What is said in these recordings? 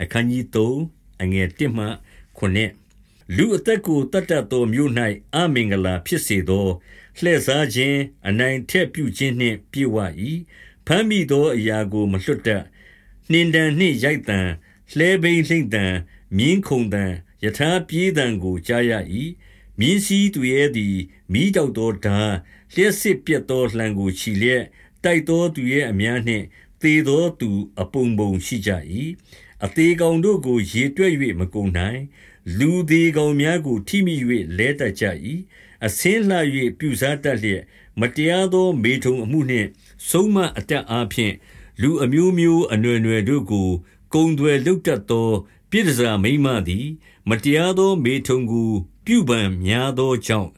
အခန်းကြီး3အငယ်1မှ9လူအသက်ကိုတတ်တတ်သောမြို့၌အမင်္ဂလာဖြစ်စေသောလှည့်စားခြင်းအနိုင်ထက်ပြုခြင်းနှင့်ပြေဝ၏ဖမ်းမိသောအရာကိုမလွတ်တတ်နှင်တန်နှင့်ရိုက်တန်လှဲဘိန်းလှိမ့်တန်မြင်းခုန်တန်ယထာပြေးတန်ကိုကြားရ၏မြင်းစည်းသူရဲ့သည်မိတောက်သောဓာလျှက်စစ်ပြတ်သောလှံကိုခြီလျက်တိုက်သောသူရဲ့အများနှင့်သေသောသူအပုံပုံရှိကြ၏ အသေးကောင်တို့ကို ရေတွက်၍မကုန်နိုင် လူသေးကောင်များကို ထိမိ၍လဲတတ်ကြ၏အစင်းလှ၍ပြူစားတတ်လျက် မတရားသော မေထုံအမှုနှင့် ဆုံးမအတက်အားဖြင့် လူအမျိုးမျိုးအနွယ်နွယ်တို့ကို ကုံွယ်လုတ်တတ်သော ပြည်စာမိမသည် မတရားသော မေထုံကို ပြုပံများသောကြောင့်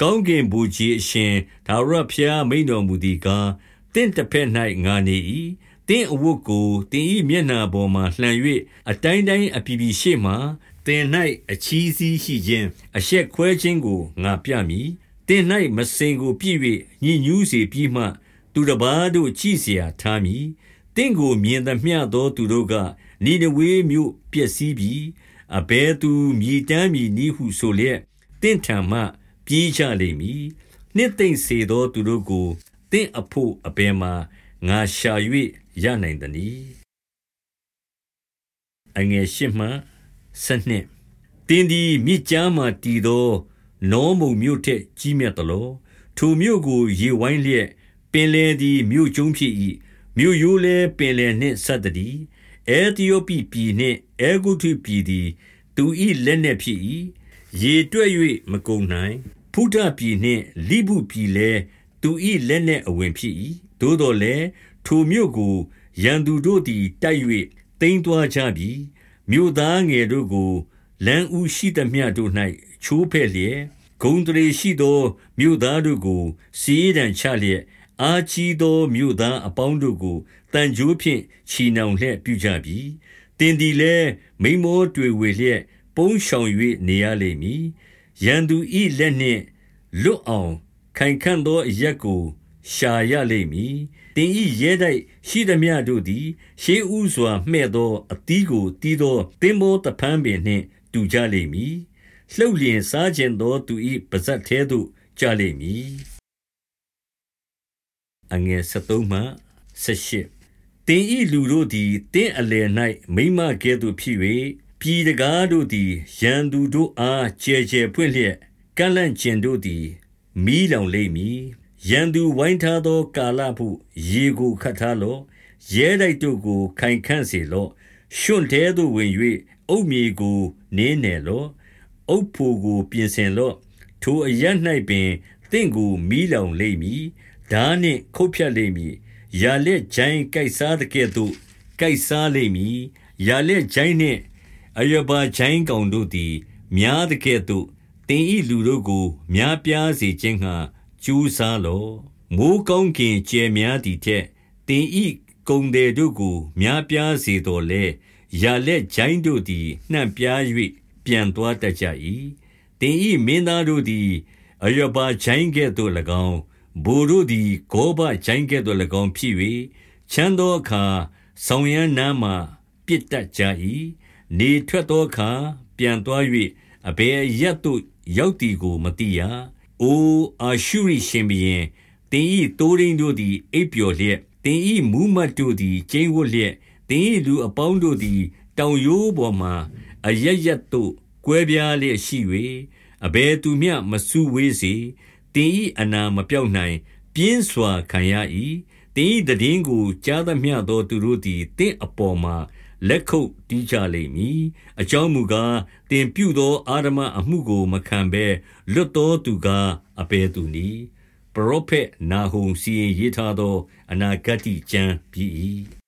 ကောင်းကင်ဘုရားအရှင်ဒါဝရဖျားမိန်တော်မူသည်ကားတင့်တစ်ဖက်၌ငါနေ၏ တင်းအဝတ်ကိုတင်းဤမျက်နှာပေါ်မှလှန်၍အတိုင်းတိုင်းအပြည်ပြည်ရှေ့မှတင်၌အချီးစီးရှိခြင်းအရှက်ခွဲခြင်းကိုငါပြမည်တင်၌မစင်ကိုပြည့်၍ညှဉ်းညူးစေပြီးမှသူတစ်ပါးတို့ကြည်เสียထားမည်တင့်ကိုမြင်သမျှသောသူတို့ကနိနဝေမြို့ပျက်စီးပြီးအဘဲသူမြည်တမ်းမည်နီဟုဆိုလျက်တင့်ထံမှပြေးချလိမ့်မည်နှစ်သိမ့်စေသောသူတို့ကိုတင့်အဖို့အဘဲမှာ ငါရှာ၍ရနိုင်သနည်းအငယ်ရှစ်မှဆနှစ်တင်းဒီမြစ်ကြားမှတည်သောနောမုံမြို့ထက်ကြီးမြတ်သလောထိုမြို့ကိုရေဝိုင်းလျက်ပင်လယ်သည်မြို့ကျုံးဖြစ်၏မြို့ရိုးလည်းပင်လယ်နှင့်ဆက်တည်းအဲသီယိုပိပြည်နှင့်အဲဂုတုပြည်သည်သူ၏လက်နှင့်ဖြစ်၏ရေတွက်၍မကုန်နိုင်ဖုဒပြည်နှင့်လိဗုပြည်လည်းသူ၏လက်နှင့်အဝင်ဖြစ်၏ သို့တော်လည်းထိုမြို့ကို ရန်သူတို့သည်တိုက်၍တိမ်းသွားကြပြီမြို့သားငယ်တို့ကိုလမ်းဥရှိသမျှတို့၌ချိုးဖဲ့လျက်ဂုံတရေရှိသောမြို့သားတို့ကိုစီးရန်ချလျက်အာချီသောမြို့သားအပေါင်းတို့ကိုတန်ကြိုးဖြင့်ချီနှောင်လျက်ပြုကြပြီတင်ဒီလဲမိမောတွေ့ဝေလျက်ပုံးရှောင်၍နေရလိမ့်မည်ရန်သူဤလက်နှင့်လွတ်အောင်ခိုင်ခံ့သောအရက်ကို ရှာရလိမ့်မည်တင်ဤရဲတိုက်ရှိသမျှတို့သည် ရှေးဥစွာမှဲ့သောအသီးကိုတီးသောသင်္ဘောတဖန်းပင်နှင့်တူကြလိမ့်မည်လှုပ်လျင်စားခြင်းသောသူ၏ပါဇက်သေးသို့ကြလိမ့်မည်အငယ်73မှ78တင်ဤလူတို့သည်တင်းအလယ်၌မိမကဲ့သို့ဖြစ်၍ပြည်တကားတို့သည်ရန်သူတို့အားကျဲကျဲဖွင့်လျက်ကန့်လန့်ကျင်တို့သည်မီးလောင်လိမ့်မည် ရန်သူဝိုင်းထားသောကာလဟုရေကိုခတ်ထားလော့ရဲတိုက်တို့ကိုခိုင်ခန့်စေလော့ရွှွန့်တဲသို့ဝင်၍အုတ်မြေကိုနင်းနယ်လော့အုတ်ဖို့ကိုပြင်ဆင်လော့ထိုအရ၌ပင်တင့်ကိုမီးလောင်လိမ့်မည်ဓာနှင့်ခုတ်ဖြတ်လိမ့်မည်ရာလက်ချိုင်းကြိုက်စားတဲ့ကဲ့သို့ကြိုက်စားလိမ့်မည်ရာလက်ချိုင်းနှင့်အယဘာချိုင်းကောင်တို့သည် များတဲ့ကဲ့သို့တင်ဤလူတို့ကို များပြားစေခြင်းငှာ ကြိုးစားလော့မိုးကောင်းကင်ကျယ်များသည်ထက်တင်ဤကုံတယ်တို့ကို များပြားစေတော်လဲရာလက်ချိုင်းတို့သည်နှံ့ပြား၍ပြန်သွားတတ်ကြ၏တင်ဤမင်းသားတို့သည်အယဘာချိုင်းကဲ့သို့၎င်းဘိုလ်တို့သည်ဂောဘချိုင်းကဲ့သို့၎င်းဖြစ်၍ချမ်းသောအခါဆောင်ရန်နားမှပြစ်တတ်ကြ၏နေထွက်သောအခါပြန်သွား၍အဘယ်ရက်သို့ရောက်သည်ကိုမသိရ။ အိုအာရှုရိရှင်ဘုရင်၊သင်၏သိုးထိန်းတို့သည် အိပ်ပျော်လျက်၊သင်၏မှူးမတ်တို့သည် ကျိန်းဝပ်လျက်၊သင်၏လူအပေါင်းတို့သည် တောင်ရိုးပေါ်မှာ အရပ်ရပ်သို့ ကွဲပြားလျက်ရှိ၍၊အဘယ်သူမျှ မစုဝေးစေ။သင်၏အနာမပျောက်နိုင်။ပြင်းစွာခံရ၏။သင်၏သိတင်းကို ကြားသမျှသော သူတို့သည် သင့်အပေါ်မှာ လက်ခုပ်တီးကြလိမ့်မည်။အကြောင်းမူကား၊သင်ပြုသောအဓမ္မအမှုကိုမခံဘဲလွတ်သောသူကားအဘယ်သူနည်း။ပရောဖက်နာဟုံစီရင်ရေးထားသော အနာဂတ္တိကျမ်းဖြစ်၏။